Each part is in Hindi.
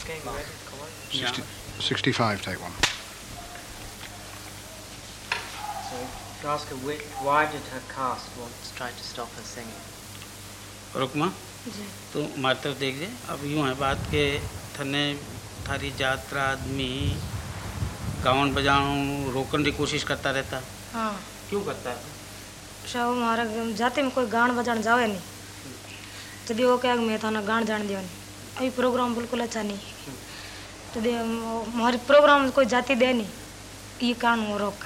Okay, ready? Come on. 60, 65, take one. So her which, why did her caste want to try to stop her singing? Rukma जी तू हमारी तरफ़ देख जे अब यूँ है बात के थने थारी यात्रा आदमी गावन बजाऊं रोकने की कोशिश करता रहता हाँ क्यों करता है सब हमारे जाते में कोई गान बजान जावे नहीं जदि वो क्या मैं थाना गान जान दियो नहीं अभी प्रोग्राम बिल्कुल अच्छा नहीं है जदि हमारे प्रोग्राम कोई जाति दे नहीं ये कान वो रोक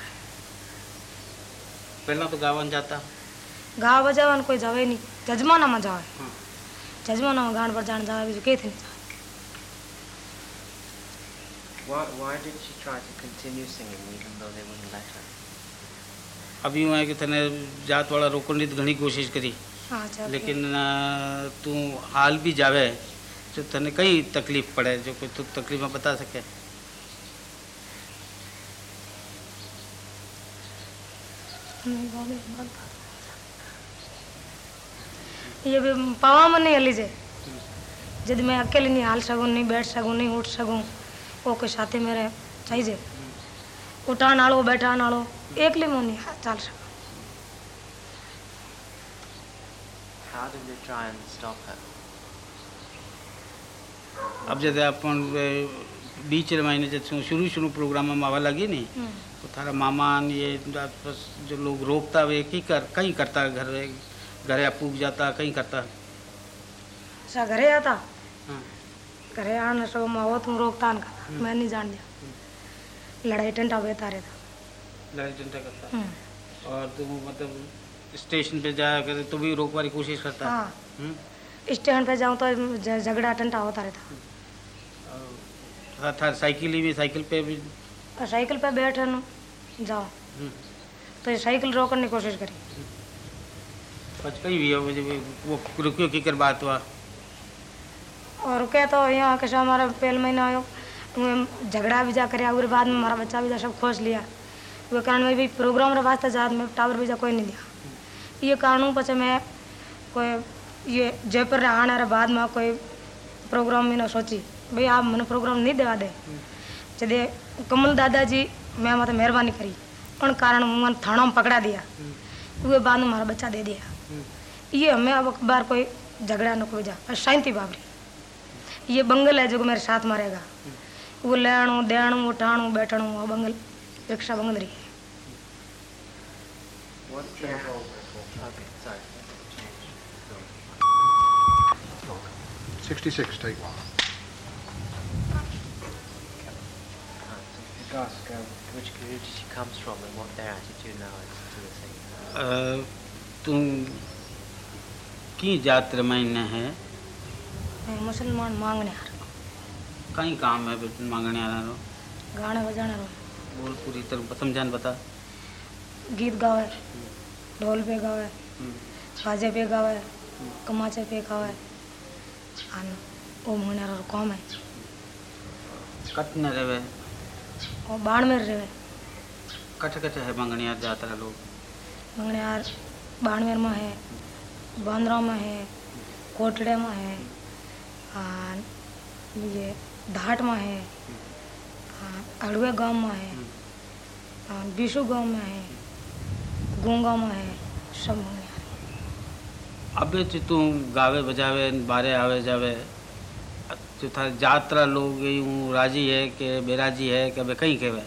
पहला तो गावन जाता गा बजावन कोई जावे नहीं जजमाना में जावे हाँ। जजमाना में गान बजान जावे बीजू के थी नहीं जावे Why, why did she try to continue singing even though they wouldn't let her? अब यूँ है कि थने जात वाला रोकने की घनी कोशिश करी हाँ लेकिन तू हाल भी जावे जो तने कई तकलीफ़ पड़े जो कोई तू तकलीफ़ में बता सके। ये भी पावा में नहीं जे। जब मैं अकेले नहीं हाल सकूँ नहीं बैठ सकूँ नहीं उठ सकूँ वो कोई साथी मेरे चाहिए उठान आलो बैठान आलो एकली में नहीं चल सकूँ। How did they try and stop her? अब जैसे अपन बीच महीने जैसे शुरू शुरू प्रोग्राम में आवा लगी नहीं। तो थारा मामान ये बस जो लोग रोकता वे की कर कहीं करता घर घरे पूग जाता कहीं करता। अच्छा घरे आता? हाँ। घरे आना सो मैं तुम रोकता न मैं नहीं जान दिया लड़ाई टंटा बेता रहता लड़ाई झंडा करता। हम्म। और तुम मतलब स्टेशन पे जाया करे तो भी रोकने की कोशिश करता। हाँ। हम्म? स्टैंड पे जाऊँ तो झगड़ा टंटा होता रहता। था साइकिल भी साइकिल पे भी साइकिल पे बैठे जाओ। हम्म। तो ये साइकिल रोकने की कोशिश करी। कहीं भी हो मुझे वो रुकियो की कर बात हुआ। और रुके तो यहाँ कैसे हमारा पहले महीना आयो। झगड़ा भी जा करे और बाद में हमारा बच्चा भी जा सब खोज लिया। वो कारण में भी प्रोग्राम रे वास्ते जात में टावर भी जा कोई नहीं दिया। ये कारण पचे मैं कोई ये जयपुर रे आने बाद में कोई प्रोग्राम मैंने सोची। भाई आप मैंने प्रोग्राम नहीं देवा दे। जदे कमल दादाजी मैं मतलब मेहरबानी करी। उन कारण मैंने थाना में पकड़ा दिया। वो बाद में हमारा बच्चा दे दिया। ये हमें अब अखबार कोई झगड़ा न कोई जा। बस शांति बाबरी। ये बंगल है जो मेरे साथ में रहेगा। वो लेणु देणु उठाणु बैठणु वो बंगल रिक्शा बंगल रही। है What's the Okay, sorry. 66, take one. Uh, you ask her which community she comes from and what their attitude now is to the singing. अ, तुम की जात रमाइने है मैं मुसलमान मांगने आ कहीं काम है बिल्कुल मांगने आ रहा गाने बजाने रो बोल पूरी तरह समझान बता गीत गावे ढोल पे गावे बाजे पे गावे कमाचे पे गावे आन ओ मंगने रो काम है। कट न रहे। ओ बाण में रहे। है मांगने यार लोग। मंगने यार बाणवेर में है बांद्रा में है कोटड़े में है ये धाट में है अड़ुए गाँव में है और बिशु गाँव में है गूँगा में है सब अबे जो तू गावे बजावे बारे आवे जावे। जो था जात्रा लोग यूँ राज़ी है कि बेराजी है कि अबे कहीं कहवे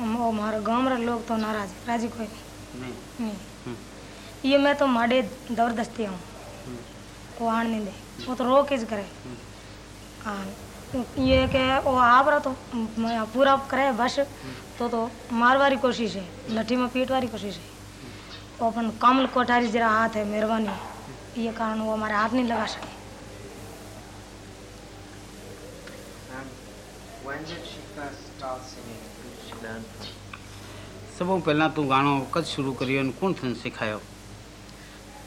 वो हमारे गाँव रे लोग तो नाराज़ राज़ी कोई नहीं। नहीं। नहीं। हम्म। ये मैं तो माड़े ज़बरदस्ती हूँ। वो आण नहीं दे। वो तो रोक इज़ करे हाँ ये के वो आप रहा तो म- पूरा करे बस। तो तो मारवारी कोशिश है लठी में पीटवारी कोशिश है। वो अपन कमल कोठारी जरा हाथ है मेहरबानी। ये कारण वो हमारे हाथ नहीं लगा सके Um, when did she first start singing? Who did she learn from? सबों पहला तू गानो कद शुरू करियो ने कौन थन सिखायो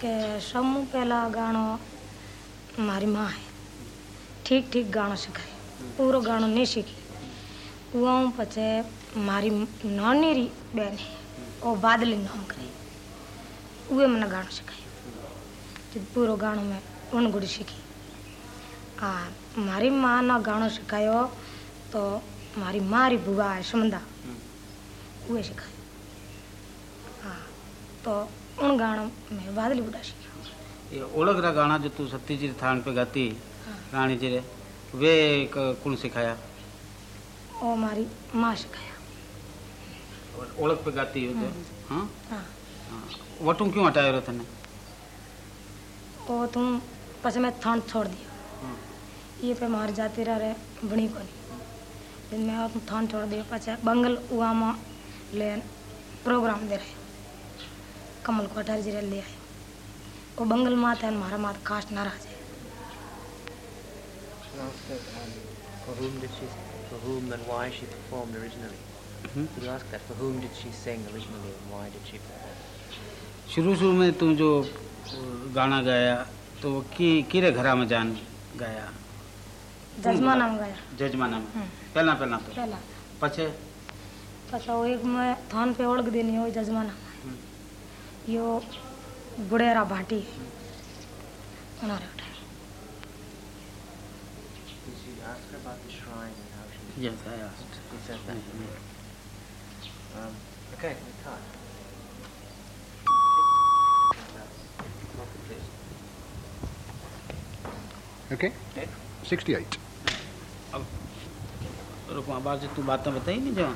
કે સમૂહ પહેલાં ગાણો મારી માં હે ઠીક ઠીક ગાણો શીખાય પૂરો ગાણો નહીં શીખી હું પછી મારી નાની રી બેન હે ઓ બાદલી નામ કરે उहे મને ગાણો શીખાય જે પૂરો ગાણો મેં વણગુડી શીખી. આ મારી માનો ગાણો શીખાયો તો મારી મારી ભુવા શમદા ઉએ શીખાયો. હા તો उन गानों में बादली बुढ़ा सीखा ये ओलग रा गाना जो तू सती जी थान पे गाती हाँ। रानी जी रे वे कौन सिखाया ओ मारी माँ सिखाया और ओलग पे गाती हो तो हाँ, हाँ? हाँ। वटू क्यों हटाया रो तने वो तुम पछ मैं थान छोड़ दिया हाँ। ये पे मार जाती रह रहे बनी को नहीं मैं वो थान छोड़ दिया पछ बंगल हुआ ले प्रोग्राम दे रहे कमल कोठारी जी रे ले आए वो बंगल मात है मारा मात कास्ट नाराज़ है um, for whom did she, for whom and why she performed originally? Hmm? Could you ask that? For whom did she sing originally and why did she perform? शुरू शुरू में तू जो अ, गाना गाया तो की किरे घर में जान गाया। जजमा हम्म। नाम गाया। जजमा नाम। हम्म। पहला पहला तो। पहला। पछे? पछा वो एक मैं थान पे ओढ़ देनी हो जजमा नाम। हम्म। यो बुढ़ेरा भाटी। हमारे Yes, I asked. He said that. Mm-hmm. Um, okay, we can't. Okay? Okay. 68. रुको बार जो तू बातें बताई नहीं जो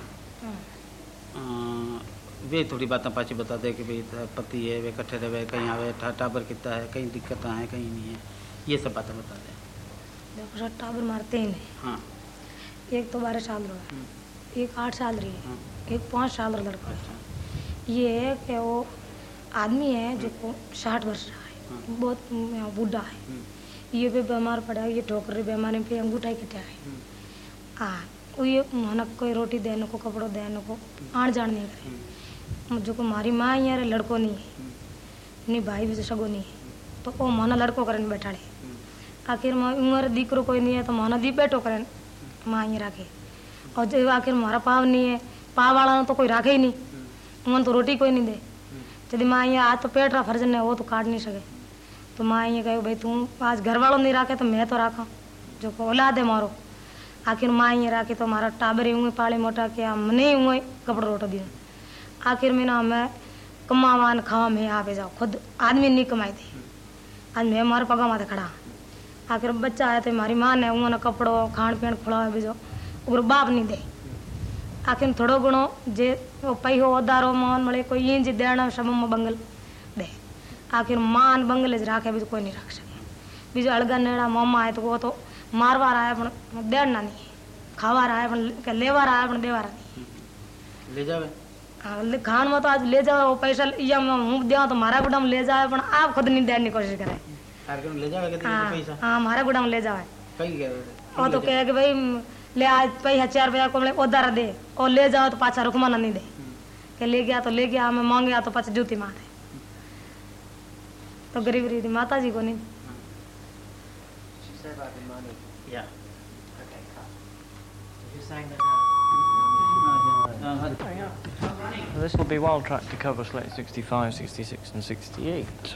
वे थोड़ी बातें पाची बता दे कि भाई पति है वे कट्ठे रहे कहीं आवे टाबर कितना है कहीं दिक्कतें हैं कहीं नहीं है ये सब बातें बता दे। देखो सर टाबर मारते ही नहीं। हाँ। एक तो बारह साल रहा हम्म, है एक आठ साल रही हाँ है। एक पाँच साल रहा लड़का। है अच्छा। ये है कि वो आदमी है जो को साठ वर्ष का हाँ। है। बहुत बूढ़ा है। हम्म, ये भी बीमार पड़ा ये ठोकर बीमारी पे अंगूठा ही कटा है। हम्म, हाँ वो ये मन कोई रोटी देने को कपड़ो देने को आण जान नहीं करे। हम्म, जो को मारी माँ यार लड़को नहीं है। हम्म, नहीं भाई भी सगो नहीं है। तो वो मन लड़को करे बैठाड़े हम्म, आखिर में उम्र दीकरो कोई नहीं है तो माना दी बैठो करे माँ ही राखे। और जो आखिर मारा पाव नहीं है पाव वाला तो कोई राखे ही नहीं। मन तो रोटी कोई नहीं दे। यदि माँ ये आज तो पेट रहा फ़र्ज़ ने वो तो काट नहीं सके। तो माँ ये कहो, भाई तू आज घर वालों नहीं रखे तो मैं तो राखा। जो को औलाद है मारो। आखिर माँ ये राखी तो हमारा टाबर हुए पाले मोटा के हम नहीं हुए कपड़ो रोटो दिया। आखिर में ना मैं कमावान खावा, में आप जाओ खुद आदमी नहीं कमाई थी। आज मैं हमारे पगा माथे खड़ा। आखिर बच्चा आया तो मारी माँ ने उन्होंने कपड़ो खान पीन खुलावे भेजो। और बाप नहीं दे। आखिर थोड़ो गुणो जे पई हो उधारो मोहन मले, कोई इंज देना शब बंगल दे। आखिर मान बंगले राखे भी तो कोई नहीं रख सके बीजो अड़गा नेड़ा मामा है तो वो तो मारवा रहा है पण देड़ना नहीं खावा रहा है पण लेवा रहा है पण देवा रहा नहीं ले जावे? हाँ खान में तो आज ले जावे वो पैसा या हूँ दे तो मारा गुडाम ले जावे पण आप खुद नहीं देने की कोशिश करे। कार्यक्रम ले जावे के हाँ, पैसा? हाँ मारा गुडाम ले जावे। कई वो तो कहे के भाई ले आज पैसा चार रुपया को उधार दे और ले जाओ तो पाछा रुकमाना नहीं दे। हम्म। के ले गया तो ले गया हमें मांगे तो पाछा जूती मारे तो गरीब रीति माता जी को नहीं She said about the money. या Okay, cut. You sang that. Well, this will be Wild Track to cover Slate 65, 66 and 68. So